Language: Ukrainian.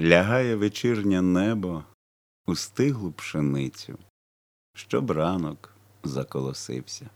Лягає вечірнє небо у стиглу пшеницю, щоб ранок заколосився.